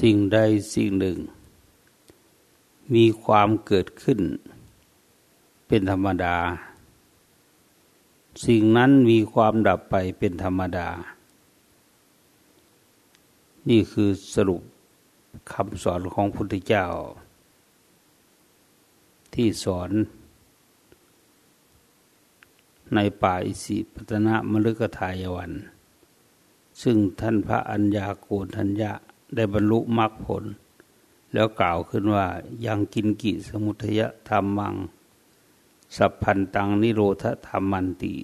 สิ่งใดสิ่งหนึ่ง มีความเกิดขึ้น เป็นธรรมดา สิ่งนั้นมีความดับไปเป็นธรรมดา นี่คือสรุปคำสอนของพุทธเจ้า ที่สอน ในป่าอิสิปตนะมฤกทายวัน ซึ่งท่านพระอัญญาโกณทัญญะ ได้บรรลุมรรคผล แล้วกล่าวขึ้นว่ายังกินกิสมุทยธรรมัง สัพพันตังนิโรธธรรมันติ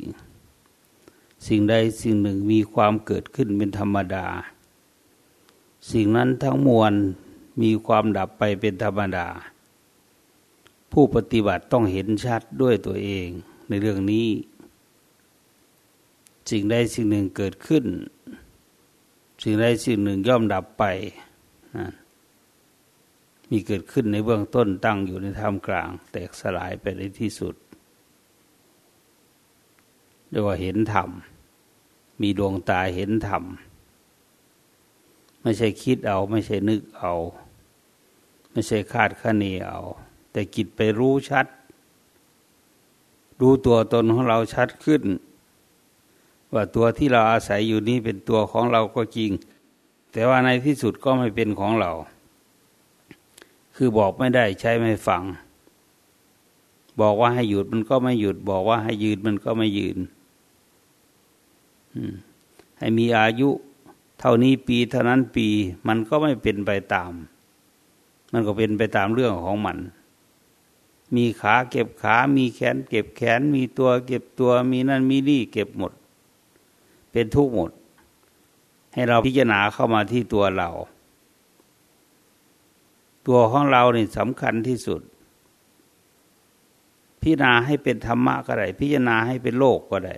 สิ่งใดสิ่งหนึ่งมีความเกิดขึ้นเป็นธรรมดา สิ่งนั้นทั้งมวลมีความดับไปเป็นธรรมดา ผู้ปฏิบัติต้องเห็นชัดด้วยตัวเองในเรื่องนี้สิ่งใดสิ่งหนึ่งเกิดขึ้น สิ่งใดสิ่งหนึ่งย่อมดับไปนะมีเกิดขึ้นในเบื้องต้นตั้งอยู่ในท่ามกลาง แตกสลายไปในที่สุดเรียกว่าเห็นธรรม มีดวงตาเห็นธรรม ไม่ใช่คิดเอา ไม่ใช่นึกเอา ไม่ใช่คาดคะเนเอา แต่จิตไปรู้ชัด รู้ตัวตนของเราชัดขึ้น ว่าตัวที่เราอาศัยอยู่นี้เป็นตัวของเราก็จริง แต่ว่าในที่สุดก็ไม่เป็นของเรา คือบอกไม่ได้ใช้ไม่ฟัง บอกว่าให้หยุดมันก็ไม่หยุด บอกว่าให้ยืนมันก็ไม่ยืนให้มีอายุ เท่านี้ปีเท่านั้นปี มันก็ไม่เป็นไปตาม มันก็เป็นไปตามเรื่องของมันมีขาเก็บขา มีแขน เก็บแขน มีตัว เก็บตัว มีนั่นมีนี่เก็บหมด เป็นทุกข์หมด ให้เราพิจารณาเข้ามาที่ตัวเรา ตัวของเราเนี่สำคัญที่สุด พิจารณาให้เป็นธรรมะก็ได้ พิจารณาให้เป็นโลกก็ได้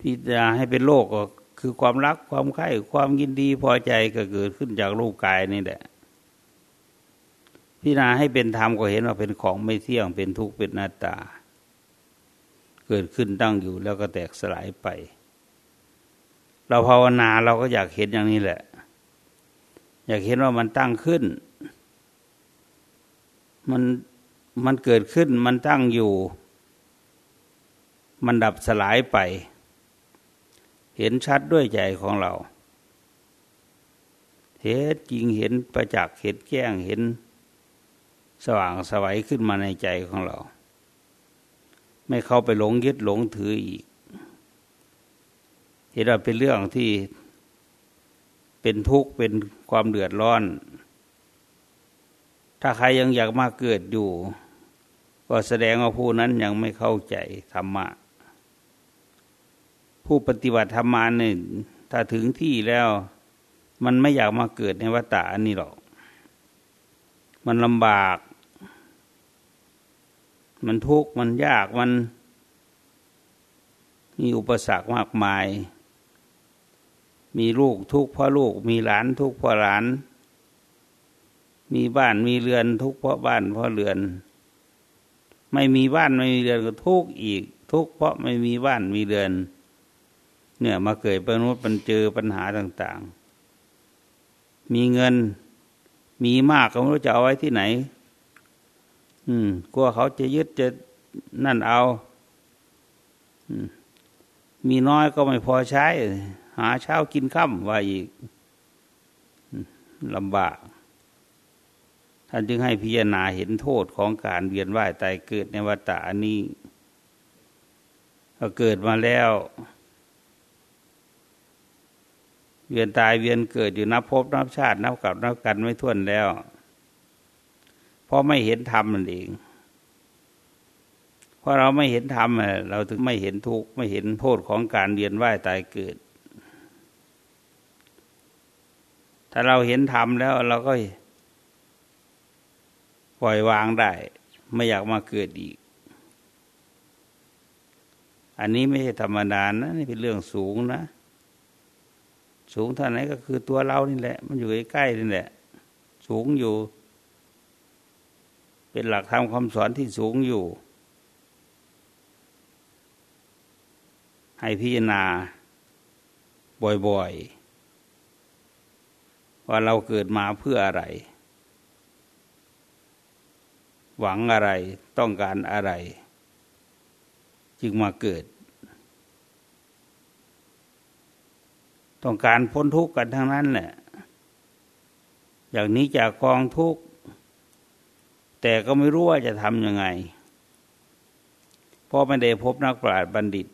พิจารณาให้เป็นโลกก็คือความรักความใคร่ความยินดีพอใจก็เกิดขึ้นจากรูปกายนี่แหละพิจารณาให้เป็นธรรมก็เห็นว่าเป็นของไม่เที่ยงเป็นทุกข์เป็นหน้าตา กิดขึ้นตั้งอยู่แล้วก็แตกสลายไป เราภาวนาเราก็อยากเห็นอย่างนี้แหละ อยากเห็นว่ามันตั้งขึ้น มันมันเกิดขึ้นมันตั้งอยู่ มันดับสลายไป เห็นชัดด้วยใจของเรา เห็นจริงเห็นประจักษ์เห็นแจ้งเห็นสว่างสวัยขึ้นมาในใจของเรา ไม่เข้าไปหลงยึดหลงถืออีกเห็นว่าเป็นเรื่องที่เป็นทุกข์เป็นความเดือดร้อน ถ้าใครยังอยากมาเกิดอยู่ ก็แสดงว่าผู้นั้นยังไม่เข้าใจธรรมะ ผู้ปฏิบัติธรรมานี่ถ้าถึงที่แล้ว มันไม่อยากมาเกิดในวัฏฏะอันนี้หรอก มันลำบาก มันทุกข์มันยากมัน มีอุปสรรคมากมาย มีลูกทุกข์เพราะลูก มีหลานทุกข์เพราะหลาน มีบ้านมีเรือนทุกข์เพราะบ้านเพราะเรือน ไม่มีบ้านไม่มีเรือนก็ทุกข์อีก ทุกข์เพราะไม่มีบ้านมีเรือน เนี่ยมาเกิดเป็นมนุษย์มันเจอปัญหาต่าง ๆ มีเงินมีมากก็ไม่รู้จะเอาไว้ที่ไหน อืม กลัวเขาจะยึดจะนั่นเอามีน้อยก็ไม่พอใช้ หาเช้ากินค่ำว่าอีกลำบาก ท่านจึงให้พิจารณาเห็นโทษของการเวียนว่ายตายเกิดในวัฏฏะนี้ก็เกิดมาแล้ว เวียนตายเวียนเกิดอยู่นับพบนับชาติ นับกับนับกันไม่ท้วนแล้ว ราะไม่เห็นธรรมนั่นเอง เพราะเราไม่เห็นธรรมเราถึงไม่เห็นทุกข์ไม่เห็นโทษของการเวียนว่ายตายเกิด ถ้าเราเห็นธรรมแล้วเราก็ปล่อยวางได้ ไม่อยากมาเกิดอีก อันนี้ไม่ใช่ธรรมดานะนี่เป็นเรื่องสูงนะ สูงเท่าไหนก็คือตัวเรานี่แหละ มันอยู่ใกล้ๆนี่แหละ สูงอยู่ เป็นหลักธรรมคำสอนที่สูงอยู่ ให้พิจารณาบ่อยๆ ว่าเราเกิดมาเพื่ออะไร หวังอะไรต้องการอะไร จึงมาเกิด ต้องการพ้นทุกข์กันทั้งนั้นแหละอย่างนี้จากกองทุกข์ แต่ก็ไม่รู้ว่าจะทำยังไง เพราะไม่ได้พบนักปราชญ์บัณฑิต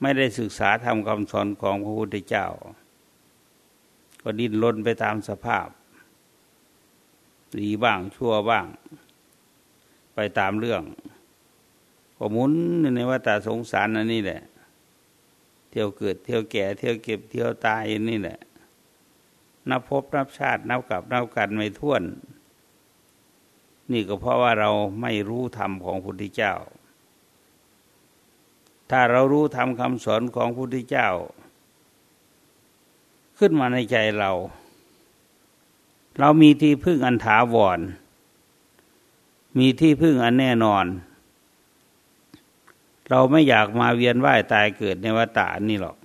ไม่ได้ศึกษาทำคำสอนของพระพุทธเจ้า ก็ดิ้นรนไปตามสภาพ ดีบ้างชั่วบ้าง ไปตามเรื่อง ก็มุนในวัฏสงสารนั่นนี่แหละ เที่ยวเกิดเที่ยวแก่ เที่ยวเก็บเที่ยวตายนี่แหละ นับพบนับชาตินับกับนับกันไม่ท้วน นี่ก็เพราะว่าเราไม่รู้ธรรมของพระพุทธเจ้า ถ้าเรารู้ธรรมคำสอนของพระพุทธเจ้า ขึ้นมาในใจเรา เรามีที่พึ่งอันถาวร มีที่พึ่งอันแน่นอน เราไม่อยากมาเวียนว่ายตายเกิดในวัฏฏานี่หรอก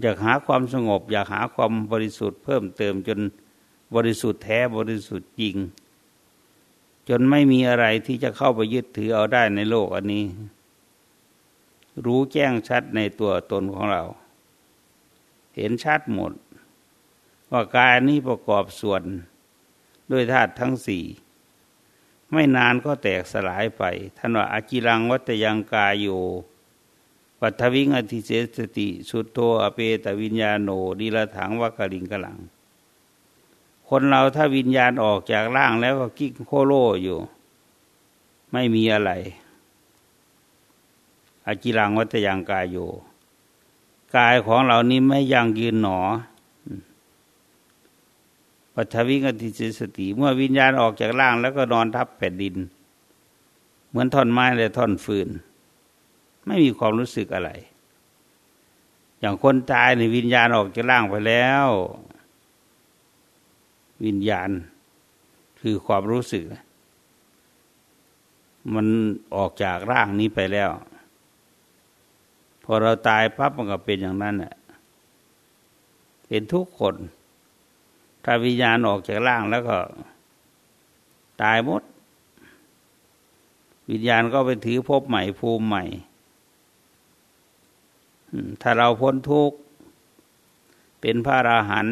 อยากหาความสงบ อยากหาความบริสุทธิ์เพิ่มเติมจนบริสุทธิ์แท้บริสุทธิ์จริง จนไม่มีอะไรที่จะเข้าไปยึดถือเอาได้ในโลกอันนี้ รู้แจ้งชัดในตัวตนของเรา เห็นชัดหมด ว่ากายนี้ประกอบส่วนด้วยธาตุทั้งสี่ ไม่นานก็แตกสลายไปท่านว่าอาจิรังวัตยังกายโยปัทวิงอธิเสสติ สุดโตอเปตวิญญาโนดีละถังวักลิงกลัง คนเราถ้าวิญญาณออกจากร่างแล้วก็กิ๊กโคโลอยู่ ไม่มีอะไรอาจิรังวัตยังกายโยกายของเรานี้ไม่ยังยืนหนอปัทวิกติสสติ เมื่อวิญญาณออกจากร่างแล้วก็นอนทับแผ่นดิน เหมือนท่อนไม้และท่อนฟืน ไม่มีความรู้สึกอะไร อย่างคนตายในวิญญาณออกจากร่างไปแล้ว วิญญาณ คือความรู้สึก มันออกจากร่างนี้ไปแล้ว พอเราตายปั๊บมันก็เป็นอย่างนั้นแหละเป็นทุกคน ถ้าวิญญาณออกจากร่างแล้วก็ ตายหมด วิญญาณก็ไปถือพบใหม่ภูมิใหม่ ถ้าเราพ้นทุกข์เป็นพระราหัน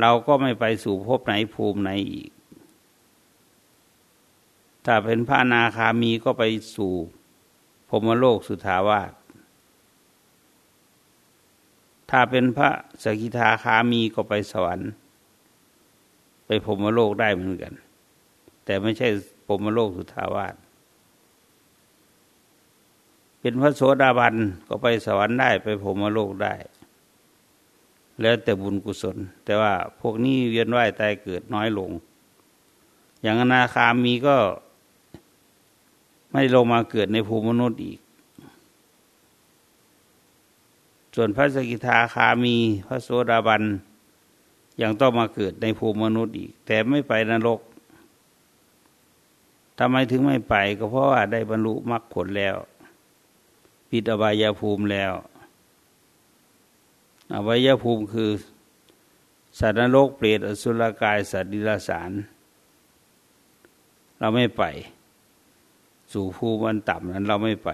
เราก็ไม่ไปสู่ภพไหนภูมิไหนอีก ถ้าเป็นพระนาคามีก็ไปสู่พรมโลกสุทาวาสถ้าเป็นพระสกิทาคามีก็ไปสวรรค์ ไปพรมโลกได้เหมือนกัน แต่ไม่ใช่พรมโลกสุทาวาสเป็นพระโสดาบันก็ไปสวรรค์ได้ไปพรมโลกได้ แล้วแต่บุญกุศล แต่ว่าพวกนี้เวียนว่ายตายเกิดน้อยลง อย่างอนาคามีก็ไม่ลงมาเกิดในภูมิมนุษย์อีก ส่วนพระสกิทาคามีพระโสดาบันยังต้องมาเกิดในภูมิมนุษย์อีก แต่ไม่ไปนรกทำไมถึงไม่ไปก็เพราะว่าได้บรรลุมรรคผลแล้ว ปิดอบายภูมิแล้ว อบายภูมิคือ สัตว์นรกเปรตอสุรกาย สัตว์ดิลสาร เราไม่ไป สู่ภูมิอันต่ำนั้นเราไม่ไป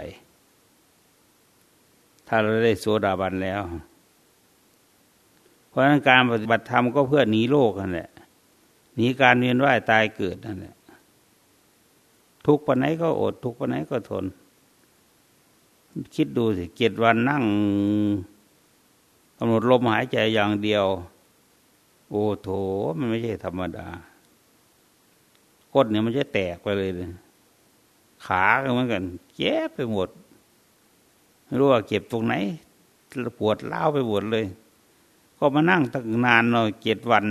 ถ้าเราได้โสดาบันแล้ว เพราะนั้นการปฏิบัติธรรมก็เพื่อหนีโลกนั่นแหละหนีการเวียนว่ายตายเกิดนั่นแหละทุกปันไหนก็อด ทุกปันไหนก็ทน คิดดูสิเจ็ดวันนั่ง กำหนดลมหายใจอย่างเดียว โอ้โถมันไม่ใช่ธรรมดาก้นเนี่ยมันจะแตกไปเลยเลยขาเหมือนกันเจ็บไปหมดไม่รู้ว่าเจ็บตรงไหนปวดเล้าไปหมดเลย ก็มานั่งตั้งนานเนาะเจ็ดวัน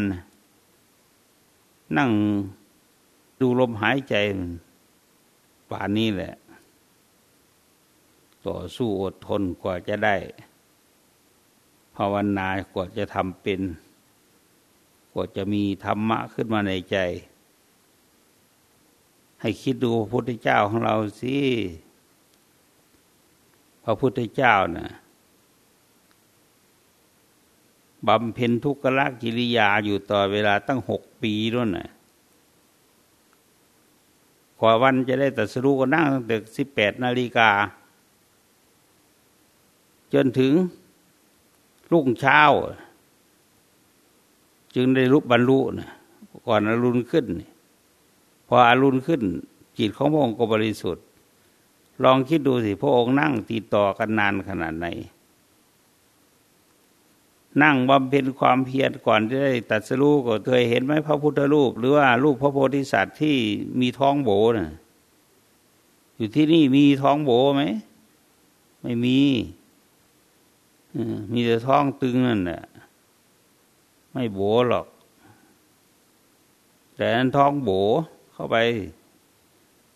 นั่งดูลมหายใจป่านนี้แหละ ต่อสู้อดทนกว่าจะได้ ภาวนากว่าจะทำเป็นกว่าจะมีธรรมะขึ้นมาในใจ ให้คิดดูพระพุทธเจ้าของเราสิพระพุทธเจ้านะ่ะบำเพ็ญทุกขละกิริยาอยู่ต่อเวลาตั้งหกปีด้วยนะกว่าวันจะได้ตัดสรู้ก็นั่งตั้งแต่สิบแปดนาฬิกา จนถึง รุ่งเช้า จึงได้รูปบรรลุนะก่อนอรุณขึ้น พออรุณขึ้น จิตของพระองค์ก็บริสุทธิ์ ลองคิดดูสิพระองค์นั่งติดต่อกันนานขนาดไหน นั่งบำเพ็ญความเพียรก่อนที่ได้ตัดสรู้ก็เคยเห็นไหมพระพุทธรูป หรือว่ารูปพระโพธิสัตว์ที่มีท้องโบนะ่ะอยู่ที่นี่มีท้องโบไหม ไม่มี มีแต่ท้องตึงนั่นแหละไม่โบหรอก แต่นั้นท้องโบเข้าไป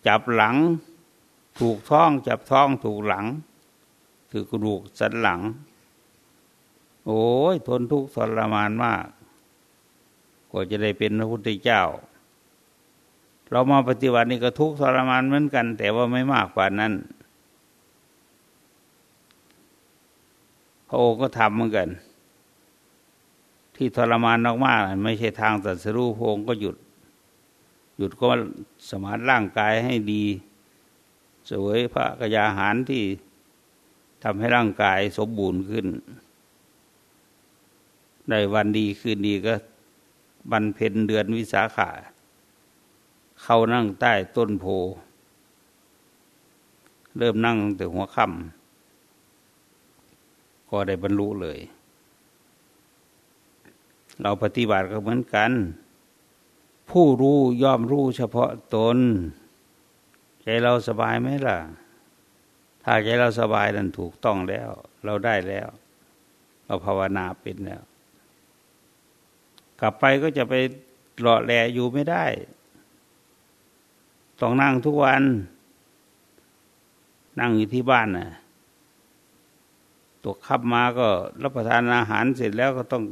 จับหลัง ถูกท้อง จับท้องถูกหลังถือกระดูกสันหลัง โอ้ยทนทุกข์ทรมานมากกว่าจะได้เป็นพระพุทธเจ้า เรามาปฏิบัตินี่ก็ทุกข์ทรมานเหมือนกัน แต่ว่าไม่มากกว่านั้น ระองค์ก็ทำเหมือนกัน ที่ทรมานมากๆไม่ใช่ทางตัดสรู้พระองค์ก็หยุด หยุดก็สมานร่างกายให้ดีสวยพระกยาหารที่ทำให้ร่างกายสมบูรณ์ขึ้นในวันดีคืนดีก็บันเพ็ญเดือนวิสาขา เข้านั่งใต้ต้นโพ เริ่มนั่งแต่หัวค่ำ ก็ได้บรรลุเลย เราปฏิบัติก็เหมือนกัน ผู้รู้ย่อมรู้เฉพาะตน ใจเราสบายไหมล่ะ ถ้าใจเราสบายนั่นถูกต้องแล้ว เราได้แล้ว เราภาวนาเป็นแล้ว กลับไปก็จะไปหล่อแหลอยู่ไม่ได้ ต้องนั่งทุกวัน นั่งอยู่ที่บ้านน่ะ ตัวขับมาก็รับประทานอาหารเสร็จแล้วก็ต้อง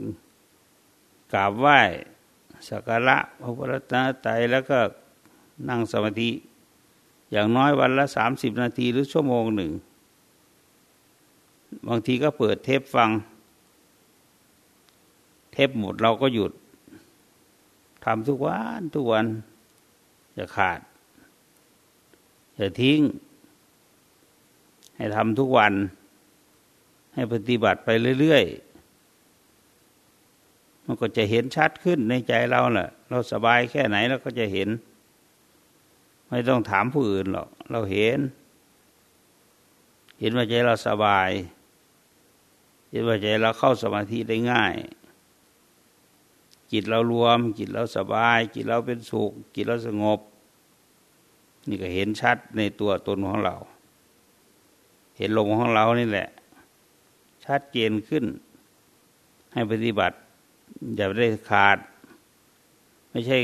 กราบไหว้สักการะพระพุทธตรัยแล้วก็นั่งสมาธิ อย่างน้อยวันละสามสิบนาทีหรือชั่วโมงหนึ่ง บางทีก็เปิดเทปฟัง เทปหมดเราก็หยุดทำทุกวันทุกวัน อย่าขาด อย่าทิ้ง ให้ทำทุกวัน ให้ปฏิบัติไปเรื่อยๆ มันก็จะเห็นชัดขึ้นในใจเราแหละเราสบายแค่ไหนเราก็จะเห็น ไม่ต้องถามผู้อื่นหรอก เราเห็น เห็นว่าใจเราสบาย เห็นว่าใจเราเข้าสมาธิได้ง่าย จิตเรารวม จิตเราสบาย จิตเราเป็นสุข จิตเราสงบ นี่ก็เห็นชัดในตัวตนของเรา เห็นลมของเรานี่แหละ ชัดเจนขึ้น ให้ปฏิบัติ อย่าได้ขาด ไม่ใช่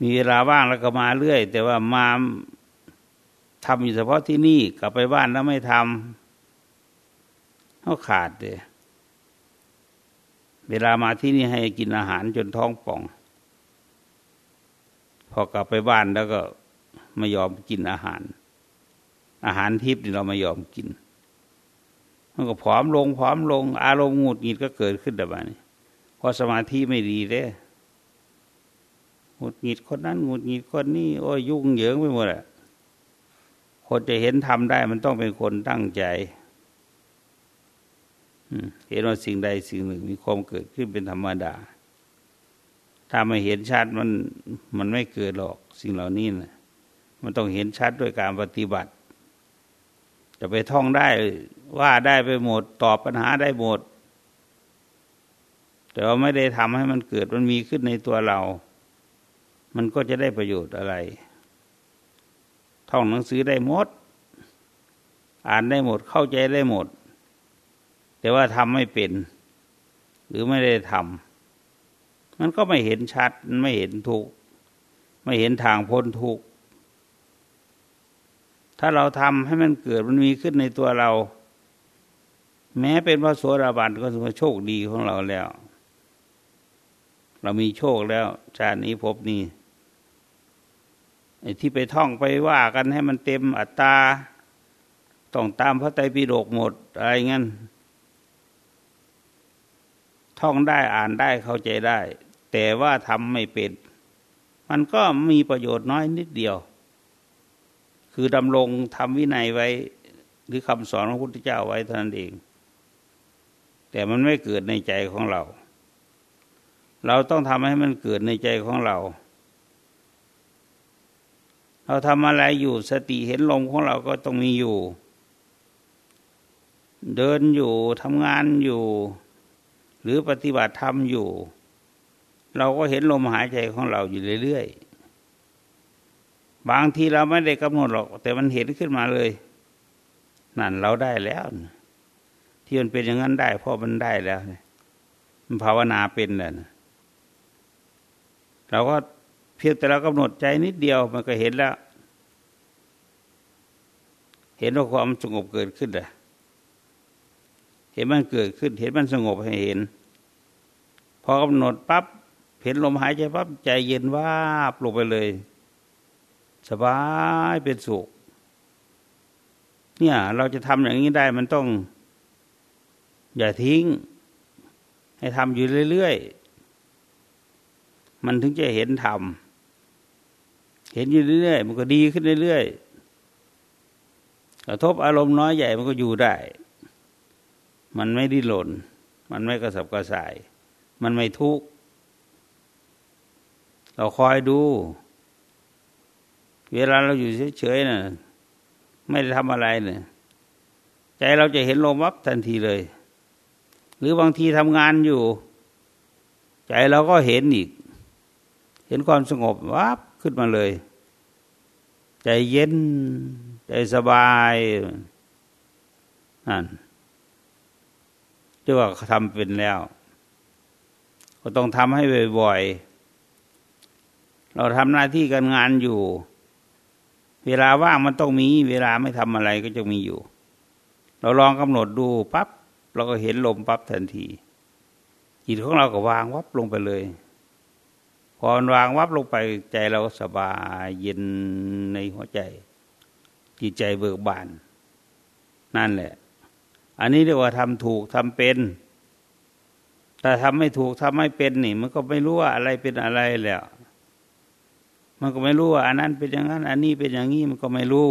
มีเวลาว่างแล้วก็มาเรื่อย แต่ว่ามาทำอยู่เฉพาะที่นี่กลับไปบ้านแล้วไม่ทำเขาขาดเลยเวลามาที่นี่ให้กินอาหารจนท้องป่อง พอกลับไปบ้านแล้วก็ไม่ยอมกินอาหาร อาหารทิพย์นี่เราไม่ยอมกิน มันก็ผอมลงผอมลง อารมณ์หงุดหงิดก็เกิดขึ้นแบบนี้พอสมาธิไม่ดีเลยหงุดหงิดคนนั้นหงุดหงิดคนนี้โอ้ยยุ่งเหยิงไปหมดอะคนจะเห็นทำได้มันต้องเป็นคนตั้งใจเห็นว่าสิ่งใดสิ่งหนึ่งมีความเกิดขึ้นเป็นธรรมดา ถ้าไม่เห็นชัดมันมันไม่เกิดหรอกสิ่งเหล่านี้นะมันต้องเห็นชัดด้วยการปฏิบัติ จะไปท่องได้ว่าได้ไปหมดตอบปัญหาได้หมด แต่ว่าไม่ได้ทำให้มันเกิดมันมีขึ้นในตัวเรา มันก็จะได้ประโยชน์อะไร ท่องหนังสือได้หมด อ่านได้หมดเข้าใจได้หมด แต่ว่าทำไม่เป็น หรือไม่ได้ทำมันก็ไม่เห็นชัดไม่เห็นถูกไม่เห็นทางพ้นทุก ถ้าเราทำให้มันเกิดมันมีขึ้นในตัวเรา แม้เป็นพระโสดาบันก็ถือว่าโชคดีของเราแล้ว เรามีโชคแล้วชาตินี้พบนี้ไอ้ที่ไปท่องไปว่ากันให้มันเต็มอัตตาต้องตามพระไตรปิฎกหมดอะไรงั้นท่องได้อ่านได้เข้าใจได้ แต่ว่าทำไม่เป็น มันก็มีประโยชน์น้อยนิดเดียว คือดำรงทำวินัยไว้ หรือคำสอนของพระพุทธเจ้าไว้เท่านั้นเอง แต่มันไม่เกิดในใจของเรา เราต้องทำให้มันเกิดในใจของเรา เราทำอะไรอยู่สติเห็นลมของเราก็ต้องมีอยู่ เดินอยู่ทำงานอยู่ หรือปฏิบัติธรรมอยู่ เราก็เห็นลมหายใจของเราอยู่เรื่อยๆ บางทีเราไม่ได้กำหนดหรอก แต่มันเห็นขึ้นมาเลย นั่นเราได้แล้ว ที่มันเป็นอย่างนั้นได้เพราะมันได้แล้วมันภาวนาเป็นแล้วเราก็เพียงแต่เรากำหนดใจนิดเดียวมันก็เห็นแล้ว เห็นว่าความสงบเกิดขึ้นเลยเห็นมันเกิดขึ้น เห็นมันสงบให้เห็น พอกำหนดปับ๊บเห็นลมหายใจปั๊บใจเย็นว่าบลงไปเลย สบายเป็นสุข เนี่ย เราจะทำอย่างนี้ได้มันต้อง อย่าทิ้ง ให้ทำอยู่เรื่อยๆ มันถึงจะเห็นธรรมเห็นอยู่เรื่อยๆ มันก็ดีขึ้นเรื่อยๆ กระทบอารมณ์น้อยใหญ่มันก็อยู่ได้ มันไม่ดิ้นรนมันไม่กระสับกระส่าย มันไม่ทุกข์ เราคอยดู เวลาเราอยู่เฉยๆนะ่ะไม่ได้ทำอะไรเนะี่ยใจเราจะเห็นลมวับทันทีเลย หรือบางทีทำงานอยู่ ใจเราก็เห็นอีก เห็นความสงบวับขึ้นมาเลย ใจเย็น ใจสบายนั่นที่ว่าทำเป็นแล้ว ก็ต้องทำให้บ่อยๆเราทำหน้าที่การงานอยู่ เวลาว่างมันต้องมี เวลาไม่ทำอะไรก็จะมีอยู่ เราลองกำหนดดูปับ๊บเราก็เห็นลมปั๊บทันที จิตของเราก็วางวับลงไปเลย พอวางวับลงไปใจเราสบายเย็นในหัวใจ จิตใจเบิกบาน นั่นแหละ อันนี้เรียกว่าทำถูกทำเป็นแต่ทำไม่ถูกทำไม่เป็นนี่ มันก็ไม่รู้ว่าอะไรเป็นอะไรแล้ว มันก็ไม่รู้ว่าอันนั้นเป็นอย่างนั้น อันนี้เป็นอย่างนี้มันก็ไม่รู้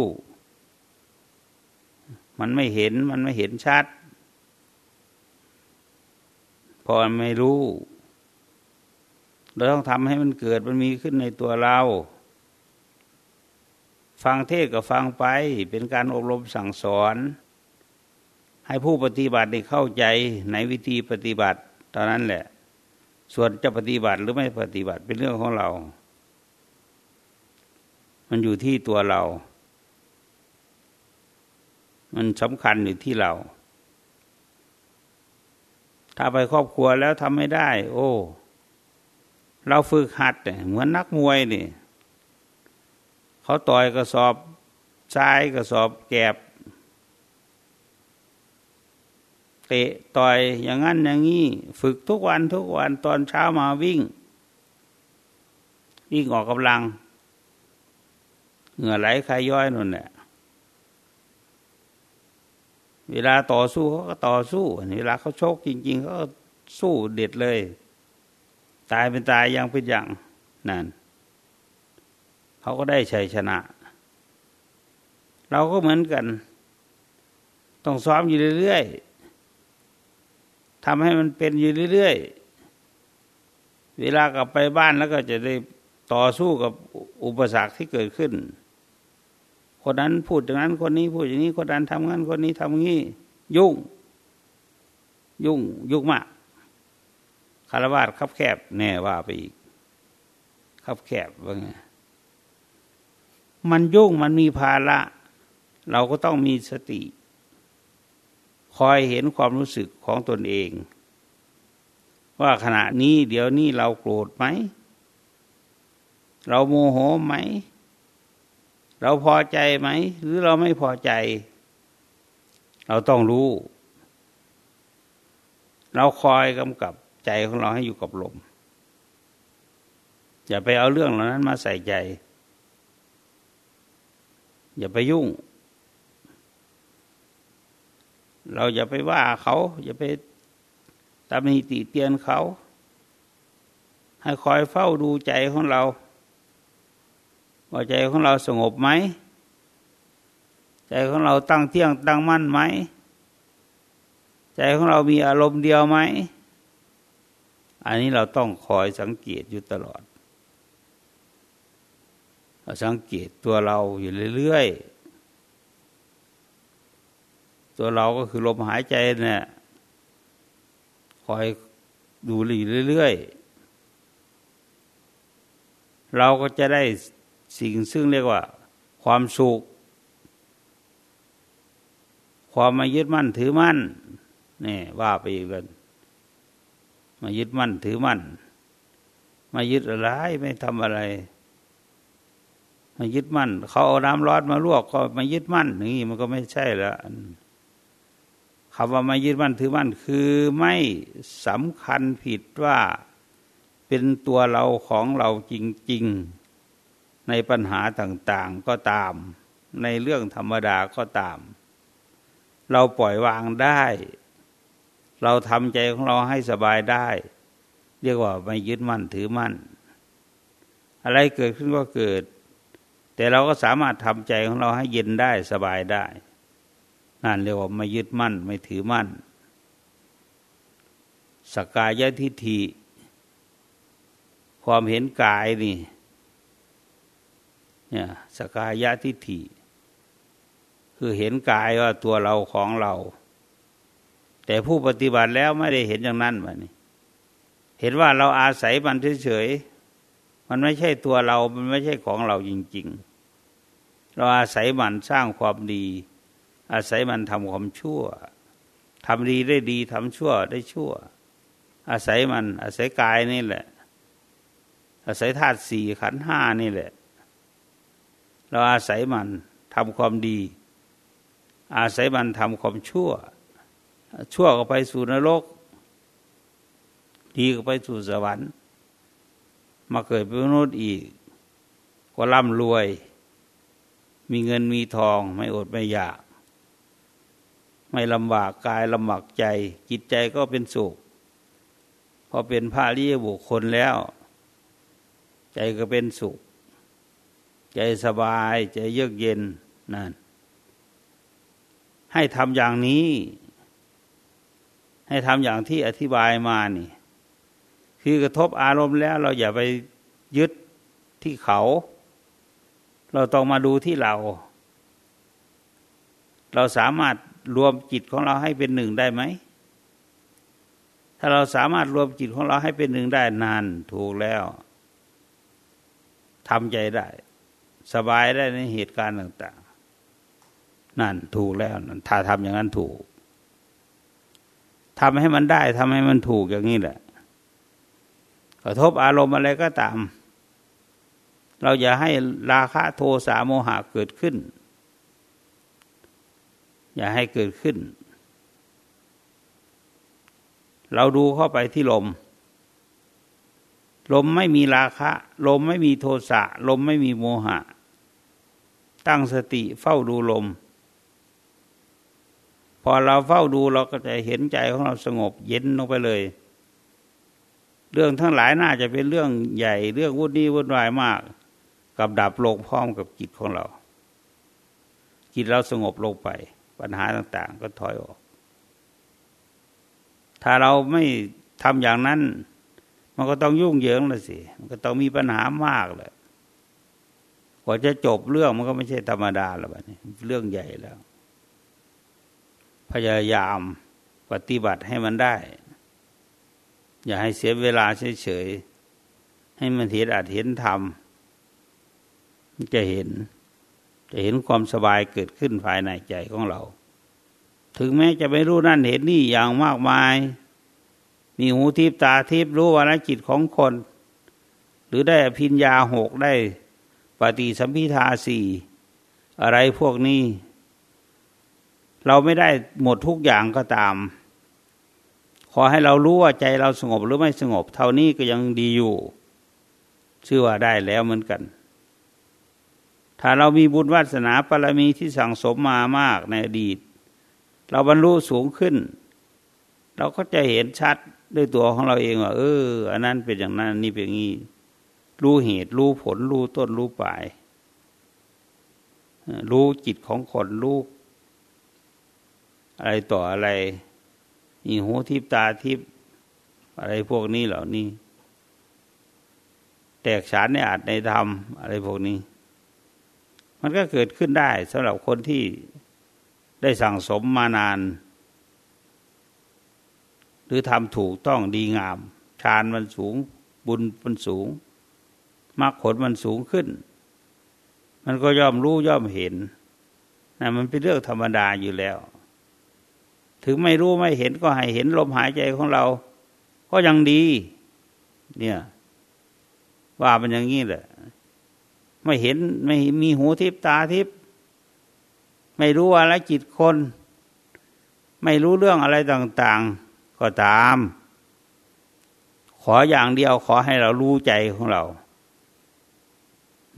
มันไม่เห็นมันไม่เห็นชัด พอไม่รู้ เราต้องทำให้มันเกิดมันมีขึ้นในตัวเรา ฟังเทศก็ฟังไป เป็นการอบรมสั่งสอน ให้ผู้ปฏิบัติได้เข้าใจในวิธีปฏิบัติตอนนั้นแหละ ส่วนจะปฏิบัติหรือไม่ปฏิบัติเป็นเรื่องของเรา มันอยู่ที่ตัวเรา มันสำคัญอยู่ที่เรา ถ้าไปครอบครัวแล้วทำไม่ได้ โอ้ เราฝึกหัดเหมือนนักมวยนี่ เขาต่อยกระสอบทรายกระสอบแกบเตะต่อยอย่างนั้นอย่างนี้ ฝึกทุกวันทุกวันตอนเช้ามาวิ่ง วิ่งออกกำลัง เหงื่อไหลคายย้อยนั่นแหละเวลาต่อสู้เขาก็ต่อสู้ เวลาเขาโชคจริง ๆเขาก็สู้เด็ดเลย ตายเป็นตายยังเป็นอย่างนั่นเขาก็ได้ชัยชนะ เราก็เหมือนกัน ต้องซ้อมอยู่เรื่อยๆทำให้มันเป็นอยู่เรื่อยๆเวลากลับไปบ้านแล้วก็จะได้ต่อสู้กับอุปสรรคที่เกิดขึ้น คนนั้นพูดอย่างนั้นคนนี้พูดอย่างนี้คนนั้นทำงั้นคนนี้ทำงี้ ยุ่ง ยุ่ง ยุ่งมากคารวาสคับแคบแน่ว่าไปอีกคับแคบว่าไงมันยุ่งมันมีภาระเราก็ต้องมีสติ คอยเห็นความรู้สึกของตนเอง ว่าขณะนี้เดี๋ยวนี้เราโกรธไหม เราโมโหไหม เราพอใจไหม หรือเราไม่พอใจ เราต้องรู้ เราคอยกำกับใจของเราให้อยู่กับลม อย่าไปเอาเรื่องเหล่านั้นมาใส่ใจ อย่าไปยุ่ง เราอย่าไปว่าเขา อย่าไปตำหนิติเตียนเขา ให้คอยเฝ้าดูใจของเรา ว่าใจของเราสงบไหม ใจของเราตั้งเที่ยงตั้งมั่นไหม ใจของเรามีอารมณ์เดียวไหม อันนี้เราต้องคอยสังเกตอยู่ตลอดสังเกตตัวเราอยู่เรื่อยๆ ตัวเราก็คือลมหายใจเนี่ยคอยดูหลีเรื่อยๆ เราก็จะได้ สิ่งซึ่งเรียกว่า ความสุข ความมายึดมั่นถือมั่นนี่ว่าไปอีกแล้วมายึดมั่นถือมั่นมายึดอะไรไม่ทำอะไร มายึดมั่นเขาเอาน้ำร้อนมาลวกก็มายึดมั่นนี่มันก็ไม่ใช่แล้วคำว่ามายึดมั่นถือมั่นคือไม่สำคัญผิดว่าเป็นตัวเราของเราจริง ๆ ในปัญหาต่างๆก็ตาม ในเรื่องธรรมดาก็ตาม เราปล่อยวางได้ เราทำใจของเราให้สบายได้ เรียกว่าไม่ยึดมั่นถือมั่น อะไรเกิดขึ้นก็เกิด แต่เราก็สามารถทำใจของเราให้เย็นได้สบายได้นั่นเรียกว่าไม่ยึดมั่นไม่ถือมั่นสกายทิฏฐิความเห็นกายนี่ เนี่ยสกายะทิฏฐิ คือเห็นกายว่าตัวเราของเรา แต่ผู้ปฏิบัติแล้วไม่ได้เห็นอย่างนั้นมานี่เห็นว่าเราอาศัยมันเฉยๆมันไม่ใช่ตัวเรา มันไม่ใช่ของเราจริง ๆ เราอาศัยมันสร้างความดี อาศัยมันทำความชั่วทำดีได้ดีทำชั่วได้ชั่ว อาศัยมัน อาศัยกายนี่แหละ อาศัยธาตุสี่ขันห้านี่แหละ เราอาศัยมันทำความดี อาศัยมันทำความชั่ว ชั่วก็ไปสู่นรก ดีก็ไปสู่สวรรค์ มาเกิดเป็นมนุษย์อีก ก็ร่ำรวย มีเงินมีทองไม่อดไม่อยาก ไม่ลำบากกายลำบากใจ จิตใจก็เป็นสุข พอเป็นพระริยบุคคลแล้ว ใจก็เป็นสุข ใจสบายใจเยือกเย็นนั่นให้ทำอย่างนี้ ให้ทำอย่างที่อธิบายมานี่ คือกระทบอารมณ์แล้ว เราอย่าไปยึดที่เขา เราต้องมาดูที่เรา เราสามารถรวมจิตของเราให้เป็นหนึ่งได้ไหม ถ้าเราสามารถรวมจิตของเราให้เป็นหนึ่งได้นานถูกแล้วทำใจได้ สบายได้ในเหตุการณ์ต่าง ๆ นั่นถูกแล้วถ้าทำอย่างนั้นถูกทำให้มันได้ทำให้มันถูกอย่างนี้แหละ กระทบอารมณ์อะไรก็ตาม เราอย่าให้ราคะโทสะโมหะเกิดขึ้น อย่าให้เกิดขึ้น เราดูเข้าไปที่ลม ลมไม่มีราคะ ลมไม่มีโทสะ ลมไม่มีโมหะ ตั้งสติเฝ้าดูลม พอเราเฝ้าดูเราก็จะเห็นใจของเราสงบเย็นลงไปเลย เรื่องทั้งหลายน่าจะเป็นเรื่องใหญ่เรื่องวุ่นนี้วุ่นวายมาก กับดับโลงพร้อมกับจิตของเรา จิตเราสงบลงไป ปัญหาต่าง ๆ ก็ถอยออก ถ้าเราไม่ทำอย่างนั้น มันก็ต้องยุ่งเหยิงเลยสิ มันก็ต้องมีปัญหามากเลย ว่าจะจบเรื่องมันก็ไม่ใช่ธรรมดาแล้วแบบนี้เรื่องใหญ่แล้ว พยายามปฏิบัติให้มันได้ อย่าให้เสียเวลาเฉยๆ ให้มันเห็นอาจเห็นธรรมจะเห็น จะเห็นความสบายเกิดขึ้นภายในใจของเรา ถึงแม้จะไม่รู้นั่นเห็นนี่อย่างมากมาย มีหูทิพตาทิพรู้วาระจิตของคน หรือได้พิญญาหกได้ ปฏิสัมพิทาสี่อะไรพวกนี้ เราไม่ได้หมดทุกอย่างก็ตาม ขอให้เรารู้ว่าใจเราสงบหรือไม่สงบ เท่านี้ก็ยังดีอยู่ ชื่อว่าได้แล้วเหมือนกัน ถ้าเรามีบุญวาสนาปรมีที่สั่งสมมามากในอดีต เราบรรลุสูงขึ้น เราก็จะเห็นชัดด้วยตัวของเราเองว่า เออ อันนั้นเป็นอย่างนั้นนี่เป็นอย่างนี้ รู้เหตุ รู้ผล รู้ต้น รู้ปลาย รู้จิตของคนรู้อะไรต่ออะไรมีหูทิพตาทิพอะไรพวกนี้เหล่านี้ แตกฉานในอาจในธรรม อะไรพวกนี้ มันก็เกิดขึ้นได้สำหรับคนที่ได้สั่งสมมานาน หรือทำถูกต้องดีงาม ฌานมันสูงบุญมันสูง มรรคผลมันสูงขึ้น มันก็ย่อมรู้ย่อมเห็นนะมันเป็นเรื่องธรรมดาอยู่แล้ว ถึงไม่รู้ไม่เห็นก็ให้เห็นลมหายใจของเรา ก็ยังดี เนี่ย ว่ามันอย่างนี้แหละ ไม่เห็นไม่มีหูทิพตาทิพไม่รู้อะไรจิตคน ไม่รู้เรื่องอะไรต่าง ๆ ก็ตาม ขออย่างเดียวขอให้เรารู้ใจของเรา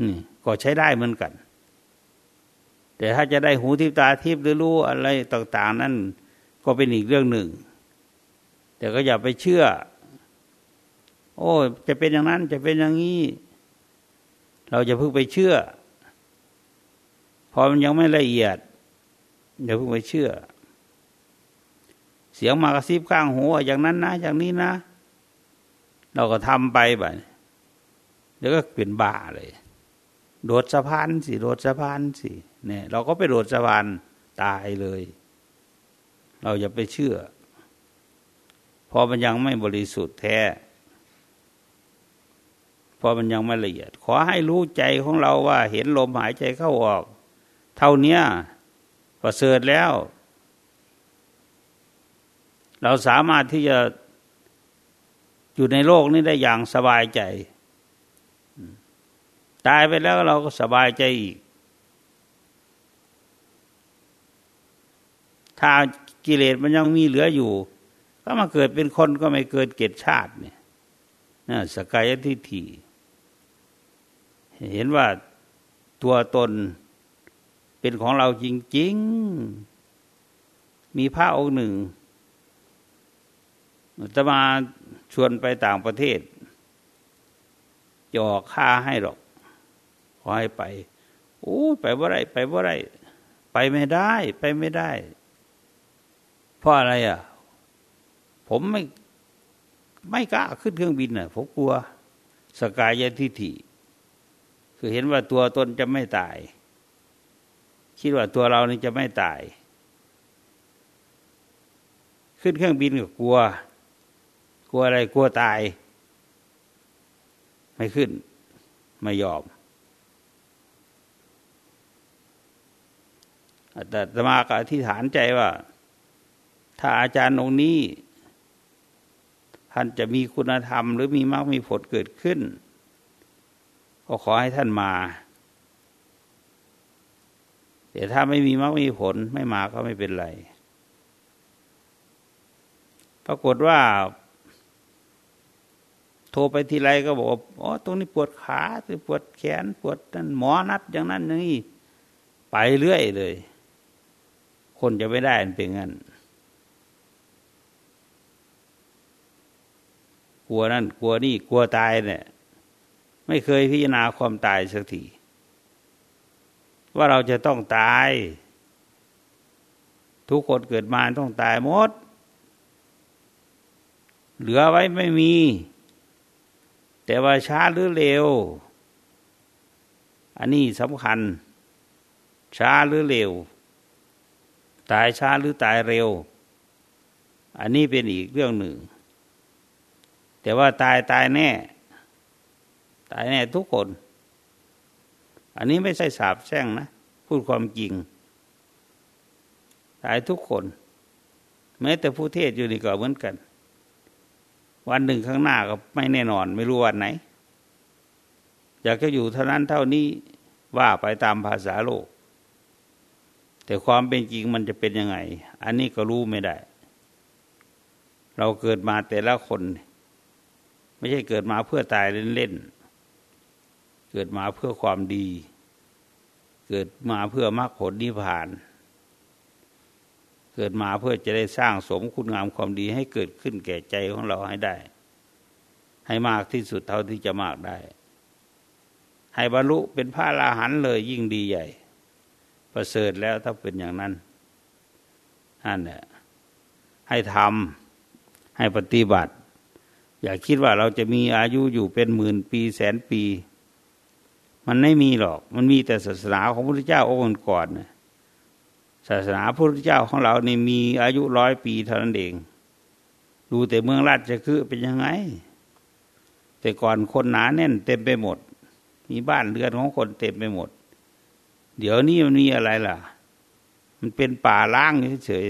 นี่ก็ใช้ได้เหมือนกัน แต่ถ้าจะได้หูทิพตาทิพหรือรู้อะไรต่าง ๆ นั่นก็เป็นอีกเรื่องหนึ่ง แต่ก็อย่าไปเชื่อ โอ้ จะเป็นอย่างนั้นจะเป็นอย่างนี้ เราจะเพิ่งไปเชื่อ พอมันยังไม่ละเอียดอย่าเพิ่งไปเชื่อ เสียงมากระซิบข้างหูอย่างนั้นนะ อย่างนี้นะ เราก็ทำไปไปเดี๋ยวก็เป็นบ้าเลย โดดสะพานสิโดดสะพานสิเนี่ยเราก็ไปโดดสะพานตายเลย เราอย่าไปเชื่อ พอมันยังไม่บริสุทธิ์แท้ พอมันยังไม่ละเอียด ขอให้รู้ใจของเราว่า เห็นลมหายใจเข้าออก เท่านี้ประเสริฐแล้ว เราสามารถที่จะอยู่ในโลกนี้ได้อย่างสบายใจ ตายไปแล้วเราก็สบายใจอีก ถ้ากิเลสมันยังมีเหลืออยู่ ก็มาเกิดเป็นคนก็ไม่เกิดเกตชาติเนี่ยนะสกายทิฏฐิเห็นว่าตัวตนเป็นของเราจริง ๆ มีพระองค์หนึ่งจะมาชวนไปต่างประเทศจะออกค่าให้หรอก ขอให้ไปโอ้ไปว่าไรไปว่าไรไปไม่ได้ ไปไม่ได้ เพราะอะไรอะ ผมไม่ไม่กล้าขึ้นเครื่องบินอะ ผมกลัว สกายยทิฐิ คือเห็นว่าตัวตนจะไม่ตาย คิดว่าตัวเรานี่จะไม่ตาย ขึ้นเครื่องบินก็กลัว กลัวอะไรกลัวตาย ไม่ขึ้น ไม่ยอม แต่สมาก็อธิษฐานใจว่า ถ้าอาจารย์องค์นี้ ท่านจะมีคุณธรรม หรือมีมรรคมีผลเกิดขึ้น ก็ขอให้ท่านมา แต่ถ้าไม่มีมรรคมีผลไม่มาก็ไม่เป็นไร ปรากฏว่า โทรไปทีไรก็บอกอ๋อตรงนี้ปวดขาปวดแขน ปวดนั่นหมอนัดอย่างนั้นอย่างนี้ไปเรื่อยเลย คนจะไม่ได้เป็นงั้น กลัวนั่นกลัวนี่กลัวตายเนี่ย ไม่เคยพิจารณาความตายสักทีว่าเราจะต้องตาย ทุกคนเกิดมาต้องตายหมด เหลือไว้ไม่มี แต่ว่าช้าหรือเร็ว อันนี้สำคัญ ช้าหรือเร็ว ตายช้าหรือตายเร็ว อันนี้เป็นอีกเรื่องหนึ่ง แต่ว่าตายตายแน่ ตายแน่ทุกคน อันนี้ไม่ใช่สาบแช่งนะ พูดความจริง ตายทุกคน แม้แต่ผู้เทศอยู่นี่ก็เหมือนกัน วันหนึ่งข้างหน้าก็ไม่แน่นอน ไม่รู้วันไหน อยากจะอยู่เท่านั้นเท่านี้ว่าไปตามภาษาโลก แต่ความเป็นจริงมันจะเป็นยังไง อันนี้ก็รู้ไม่ได้ เราเกิดมาแต่ละคน ไม่ใช่เกิดมาเพื่อตายเล่นๆ เกิดมาเพื่อความดี เกิดมาเพื่อมรรคผลนิพพาน เกิดมาเพื่อจะได้สร้างสมคุณงามความดีให้เกิดขึ้นแก่ใจของเราให้ได้ ให้มากที่สุดเท่าที่จะมากได้ ให้บรรลุเป็นพระลาหันเลยยิ่งดีใหญ่ ประเสริฐแล้วถ้าเป็นอย่างนั้นนั่นแหละให้ทำให้ปฏิบัติ อย่าคิดว่าเราจะมีอายุอยู่เป็นหมื่นปีแสนปี มันไม่มีหรอก มันมีแต่ศาสนาของพระพุทธเจ้าองค์ก่อนนะศาสนาพระพุทธเจ้าของเรานี่มีอายุร้อยปีเท่านั้นเอง ดูแต่เมืองราชคือเป็นยังไง แต่ก่อนคนหนาแน่นเต็มไปหมด มีบ้านเรือนของคนเต็มไปหมด เดี๋ยวนี้มันมีอะไรล่ะ มันเป็นป่าล้างเฉย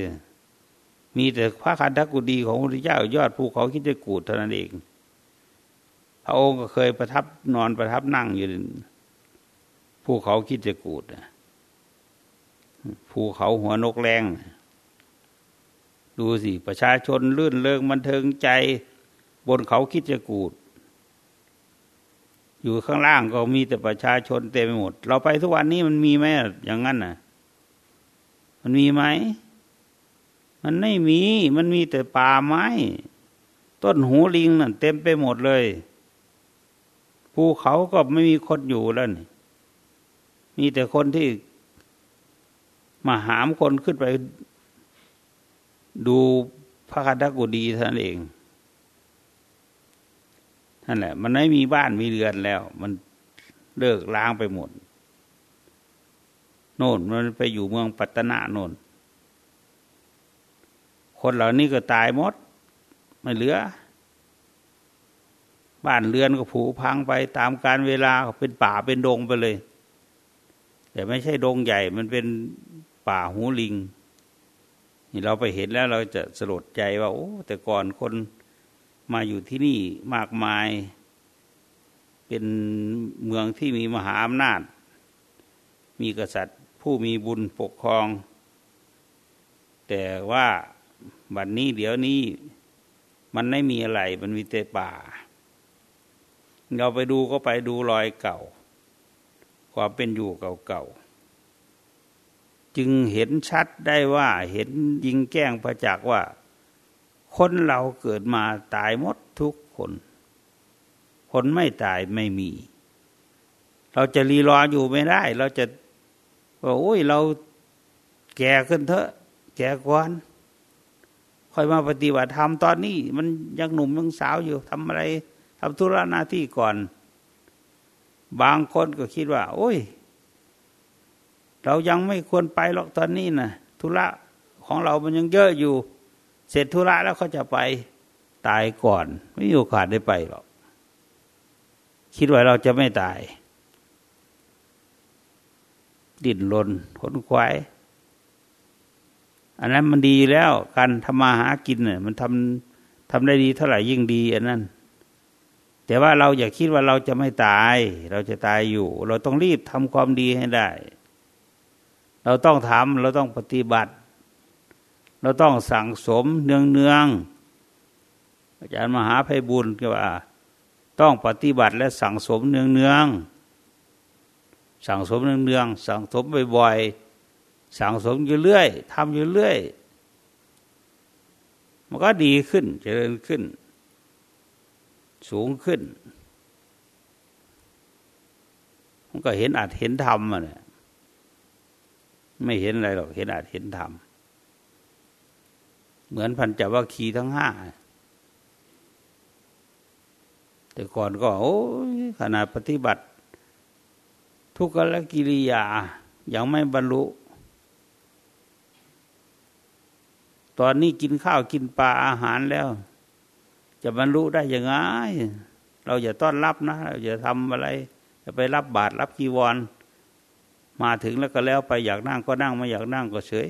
ๆมีแต่พระคันธกุฎีของพระพุทธเจ้ายอดภูเขาคิดจะกูดเท่านั้นเองพระองค์ก็เคยประทับนอนประทับนั่งอยู่ภูเขาคิดจะกูดนะภูเขาหัวนกแรงดูสิ ประชาชนลื่นเลิงมันเทิงใจ บนเขาคิดจะกูด อยู่ข้างล่างก็มีแต่ประชาชนเต็มไปหมด เราไปทุกวันนี้มันมีไหมอย่างนั้นน่ะ มันมีไหม มันไม่มี มันมีแต่ป่าไม้ ต้นหูลิงนั่นเต็มไปหมดเลย ภูเขาก็ไม่มีคนอยู่แล้วนี่ มีแต่คนที่มาหามคนขึ้นไปดูพระคันธกุฎีท่านเอง นั่นแหละ มันไม่มีบ้านมีเรือนแล้ว มันเลิกล้างไปหมด โน่นมันไปอยู่เมืองปัตตนาโน่น คนเหล่านี้ก็ตายหมด ไม่เหลือ บ้านเรือนก็ผุพังไปตามการเวลาเป็นป่าเป็นดงไปเลย แต่ไม่ใช่ดงใหญ่ มันเป็นป่าหูลิง นี่เราไปเห็นแล้วเราจะสลดใจว่า โอ้ แต่ก่อนคน มาอยู่ที่นี่มากมาย เป็นเมืองที่มีมหาอำนาจ มีกษัตริย์ผู้มีบุญปกครอง แต่ว่าบัดนนี้เดี๋ยวนี้มันไม่มีอะไร มันมีแต่ป่า เราไปดูก็ไปดูรอยเก่า ความเป็นอยู่เก่าๆ จึงเห็นชัดได้ว่าเห็นยิงแก้งประจักษ์ว่า คนเราเกิดมาตายหมดทุกคน คนไม่ตายไม่มี เราจะรีรออยู่ไม่ได้ เราจะว่าโอ้ยเราแก่ขึ้นเถอะ แก่ก่อนค่อยมาปฏิบัติธรรมตอนนี้ มันยังหนุ่มยังสาวอยู่ทำอะไรทำธุระหน้าที่ก่อน บางคนก็คิดว่า โอ้ย เรายังไม่ควรไปหรอกตอนนี้นะธุระของเรามันยังเยอะอยู่ เสร็จธุระแล้วเขาจะไปตายก่อน ไม่มีโอกาสได้ไปหรอก คิดว่าเราจะไม่ตาย ดิ้นรนขนควายอันนั้นมันดีแล้ว การทำมาหากินเนี่ยมันทำทำได้ดีเท่าไหร่ยิ่งดี อันนั้น แต่ว่าเราอย่าคิดว่าเราจะไม่ตาย เราจะตายอยู่ เราต้องรีบทำความดีให้ได้ เราต้องทำเราต้องปฏิบัติ เราต้องสั่งสมเนืองเนืองอาจารย์มหาภัยบุญก็ว่า ต้องปฏิบัติและสั่งสมเนืองเนืองสั่งสมเนืองเนืองสั่งสมบ่อยๆสั่งสมอยู่เรื่อยทำอยู่เรื่อยมันก็ดีขึ้นเจริญขึ้น สูงขึ้น มันก็เห็นอาจเห็นธรรมอะเนี่ยไม่เห็นอะไรหรอกเห็นอาจเห็นธรรม เหมือนพันจวัคคีทั้งห้า แต่ก่อนก็โอ้ขนาดปฏิบัติ ทุกขละกิริยา ยังไม่บรรลุ ตอนนี้กินข้าวกินปลาอาหารแล้ว จะบรรลุได้ยังไง เราอย่าต้อนรับนะ เราอย่าทำอะไร จะไปรับบาตรรับกีวร มาถึงแล้วก็แล้วไปอยากนั่งก็นั่งไม่อยากนั่งก็เฉย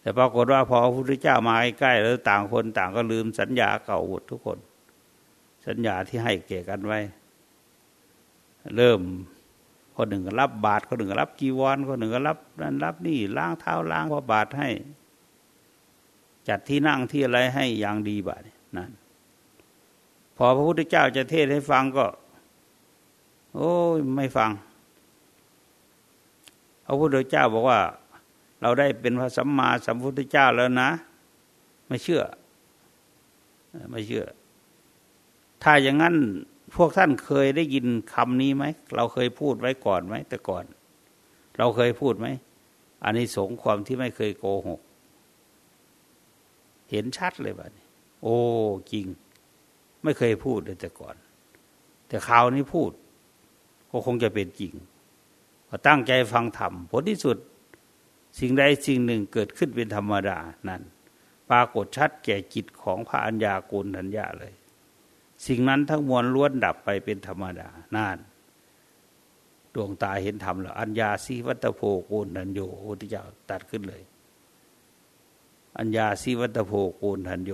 แต่ปรากฏว่าพอพระพุทธเจ้ามาใกล้แล้วต่างคนต่างก็ลืมสัญญาเก่าหมดทุกคน สัญญาที่ให้เก่กันไว้ เริ่มคนหนึ่งก็รับบาตรคนหนึ่งก็รับกีวรคนหนึ่งก็รับนั่นรับนี่ล้างเท้าล้างพระบาทให้ จัดที่นั่งที่อะไรให้อย่างดีบาทนั่นพอพระพุทธเจ้าจะเทศให้ฟังก็ โอ้ยไม่ฟังพระพุทธเจ้าบอกว่า เราได้เป็นพระสัมมาสัมพุทธเจ้าแล้วนะ ไม่เชื่อ ไม่เชื่อ ถ้าอย่างนั้นพวกท่านเคยได้ยินคำนี้ไหม เราเคยพูดไว้ก่อนไหมแต่ก่อน เราเคยพูดไหมอันนี้สงความที่ไม่เคยโกหก เห็นชัดเลยบ้านี้โอ้จริง ไม่เคยพูดเลยแต่ก่อน แต่คราวนี้พูด ก็คงจะเป็นจริงพอตั้งใจฟังธรรมผลที่สุด สิ่งใดสิ่งหนึ่งเกิดขึ้นเป็นธรรมดานั่นปรากฏชัดแก่จิตของพระอัญญาโกณทัญญาเลย สิ่งนั้นทั้งมวลล้วนดับไปเป็นธรรมดานั่นดวงตาเห็นธรรมแล้วอัญญาสีวัตโพโกนทันโยพระพุทธเจ้าตัดขึ้นเลย อัญญาสีวัตโพโกนทันโย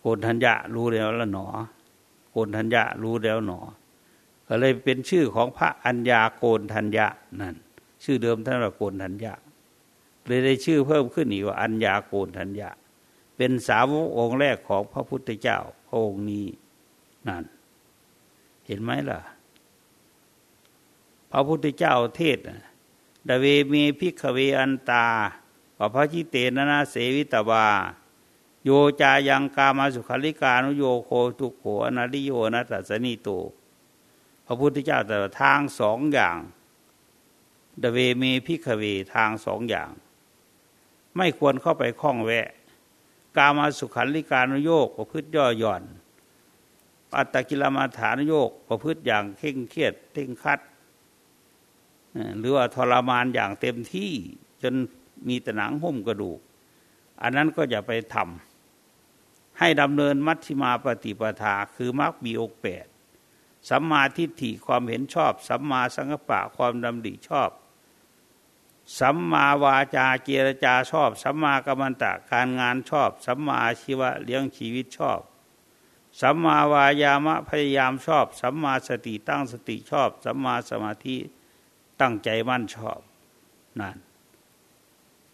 โกนทัญญะรู้แล้วละหนอ โกนทัญญะรู้แล้วหนอ ก็เลยเป็นชื่อของพระอัญญาโกนทัญญะนั่น ชื่อเดิมท่านว่าโกนทัญญะเลยได้ชื่อเพิ่มขึ้นอีกว่าอัญญาโกนทัญญะเป็นสาวกองค์แรกของพระพุทธเจ้าพระองค์นี้นั่น เห็นไหมล่ะ พระพุทธเจ้าเทศน์ เทวเม ภิกขเวอันตา ปัพพะชิเตนะ นะ เสวิตัพพาโยจายังกามะสุขัลลิกานุโยโคทุกโข อะนะริโย อะนัตถะสัญหิโตพระพุทธเจ้าแต่ทางสองอย่าง เทวเม ภิกขเวทางสองอย่าง ไม่ควรเข้าไปคล้องแวะ กามาสุขันลิการุโยกประพฤติย่อหย่อน อัตตกิลมาฐานโยกประพฤติอย่างเข่งเครียดเท่งคัด หรือว่าทรมานอย่างเต็มที่จนมีแต่หนังหุ้มกระดูก อันนั้นก็อย่าไปทำให้ดำเนินมัชฌิมาปฏิปทาคือมรรคมีองแปดสัมมาทิฏฐิความเห็นชอบ สัมมาสังกปะความดำริชอบ สัมมาวาจาเจรจาชอบ สัมมากรรมตะการงานชอบ สัมมาอาชีวะเลี้ยงชีวิตชอบ สัมมาวายามะพยายามชอบ สัมมาสติตั้งสติชอบ สัมมาสมาธิตั้งใจมั่นชอบนั่น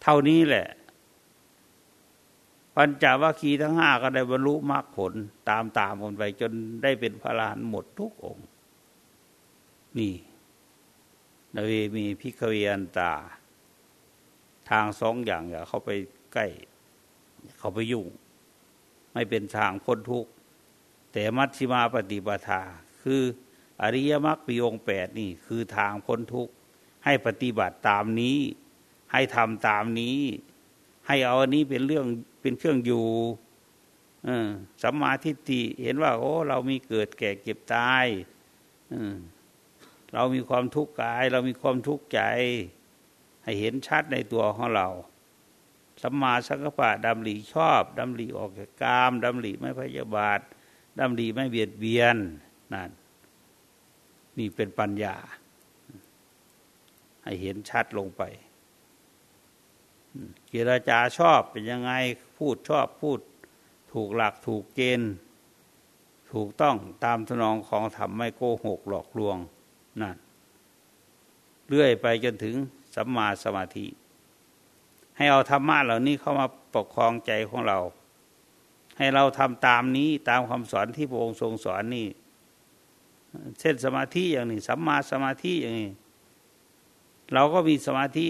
เท่านี้แหละปัญจวัคคีย์ทั้งห้าก็ได้บรรลุมรรคผลตามตามกันไปจนได้เป็นพระลานหมดทุกองค์ นี่นเวมีพิกเวียนตา ทางสองอย่างอย่าเข้าไปใกล้ เข้าไปยุ่ง ไม่เป็นทางพ้นทุกข์แต่มัชฌิมาปฏิปทา คืออริยมรรคปีองแปดนี่คือทางพ้นทุกข์ให้ปฏิบัติตามนี้ ให้ทำตามนี้ ให้เอาอันนี้เป็นเรื่องเป็นเครื่องอยู่สัมมาทิฏฐิเห็นว่า โอ้ เรามีเกิดแก่เก็บตายเรามีความทุกข์กาย เรามีความทุกข์ใจ ให้เห็นชัดในตัวของเราสัมมาสังกปะดำริชอบดำริออกจากกามดำริไม่พยาบาทดำริไม่เบียดเบียนนั่นนี่เป็นปัญญา ให้เห็นชัดลงไปเจรจาชอบเป็นยังไงพูดชอบพูด ถูกหลักถูกเกณฑ์ถูกต้องตามสนองของธรรมไม่โกหกหลอกลวงนั่นเรื่อยไปจนถึง สัมมาสมาธิ ให้เอาธรรมะเหล่านี้เข้ามาปกครองใจของเรา ให้เราทำตามนี้ตามคำสอนที่พระองค์ทรงสอนนี่ เช่นสมาธิอย่างนี้สัมมาสมาธิอย่างนี้ เราก็มีสมาธิ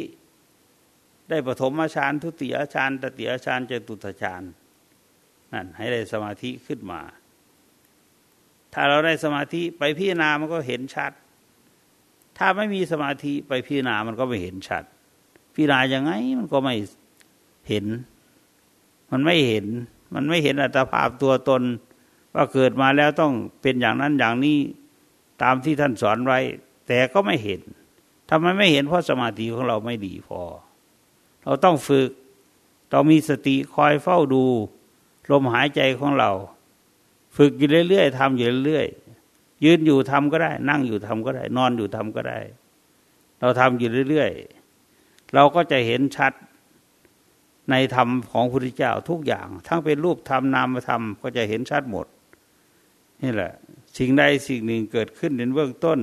ได้ปฐมฌานทุติยฌานตติยฌานจตุตฌานนั่นให้ได้สมาธิขึ้นมา ถ้าเราได้สมาธิไปพิจารณามันก็เห็นชัด ถ้าไม่มีสมาธิไปพิจารณามันก็ไม่เห็นชัด พิจารณายังไงมันก็ไม่เห็น มันไม่เห็น มันไม่เห็นอัตภาพตัวตน ว่าเกิดมาแล้วต้องเป็นอย่างนั้นอย่างนี้ตามที่ท่านสอนไว้ แต่ก็ไม่เห็นทำไมไม่เห็นเพราะสมาธิของเราไม่ดีพอ เราต้องฝึกต้องมีสติคอยเฝ้าดู ลมหายใจของเรา ฝึกอยู่เรื่อยๆทำอยู่เรื่อยๆ ยืนอยู่ทำก็ได้ นั่งอยู่ทำก็ได้ นอนอยู่ทำก็ได้ เราทำอยู่เรื่อยๆ เราก็จะเห็นชัดในธรรมของพระพุทธเจ้าทุกอย่าง ทั้งเป็นรูปธรรมนามธรรมก็จะเห็นชัดหมด นี่แหละ สิ่งใดสิ่งหนึ่งเกิดขึ้นในเบื้องต้น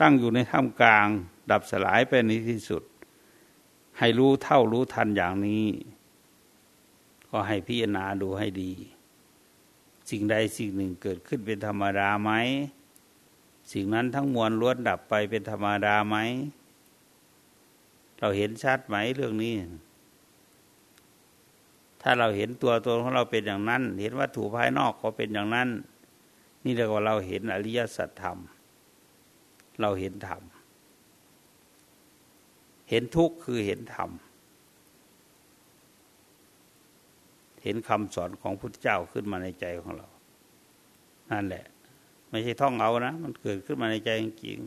ตั้งอยู่ในท่ามกลาง ดับสลายไปในที่สุด ให้รู้เท่ารู้ทันอย่างนี้ ก็ให้พิจารณาดูให้ดี สิ่งใดสิ่งหนึ่งเกิดขึ้นเป็นธรรมดาไหม สิ่งนั้นทั้งมวลล้วนดับไปเป็นธรรมดาไหม เราเห็นชัดไหมเรื่องนี้ ถ้าเราเห็นตัวตนของเราเป็นอย่างนั้น เห็นวัตถุภายนอกเขาเป็นอย่างนั้น นี่เรียกว่าเราเห็นอริยสัจธรรม เราเห็นธรรม เห็นทุกข์คือเห็นธรรม เห็นคำสอนของพุทธเจ้าขึ้นมาในใจของเรา นั่นแหละ ไม่ใช่ท่องเอานะ มันเกิดขึ้นมาในใจจริง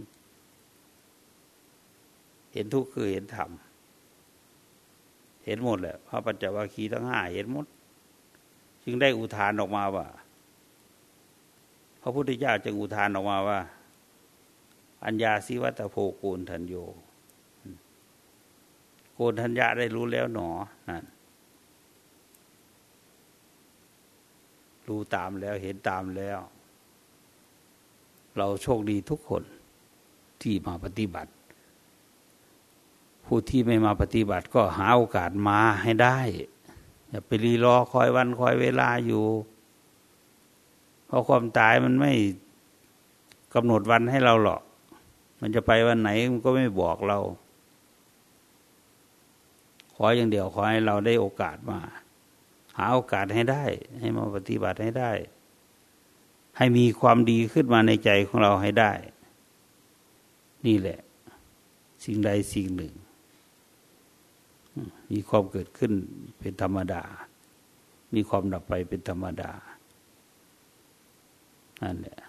เห็นทุกข์คือเห็นธรรมเห็นหมดแหละพระปัญจวัคคีย์ทั้งห้าเห็นหมด จึงได้อุทานออกมาว่าพระพุทธเจ้าจึงอุทานออกมาว่า อัญญาสิวัตโพโกนทันโย โกนทัญญาได้รู้แล้วหนอนั่น รู้ตามแล้วเห็นตามแล้ว เราโชคดีทุกคนที่มาปฏิบัติ ผู้ที่ไม่มาปฏิบัติก็หาโอกาสมาให้ได้ อย่าไปรีรอคอยวันคอยเวลาอยู่ เพราะความตายมันไม่กำหนดวันให้เราหรอก มันจะไปวันไหนมันก็ไม่บอกเรา ขออย่างเดียวขอให้เราได้โอกาสมา หาโอกาสให้ได้ ให้มาปฏิบัติให้ได้ ให้มีความดีขึ้นมาในใจของเราให้ได้ นี่แหละ สิ่งใดสิ่งหนึ่ง มีความเกิดขึ้นเป็นธรรมดา มีความดับไปเป็นธรรมดานั่นแหละ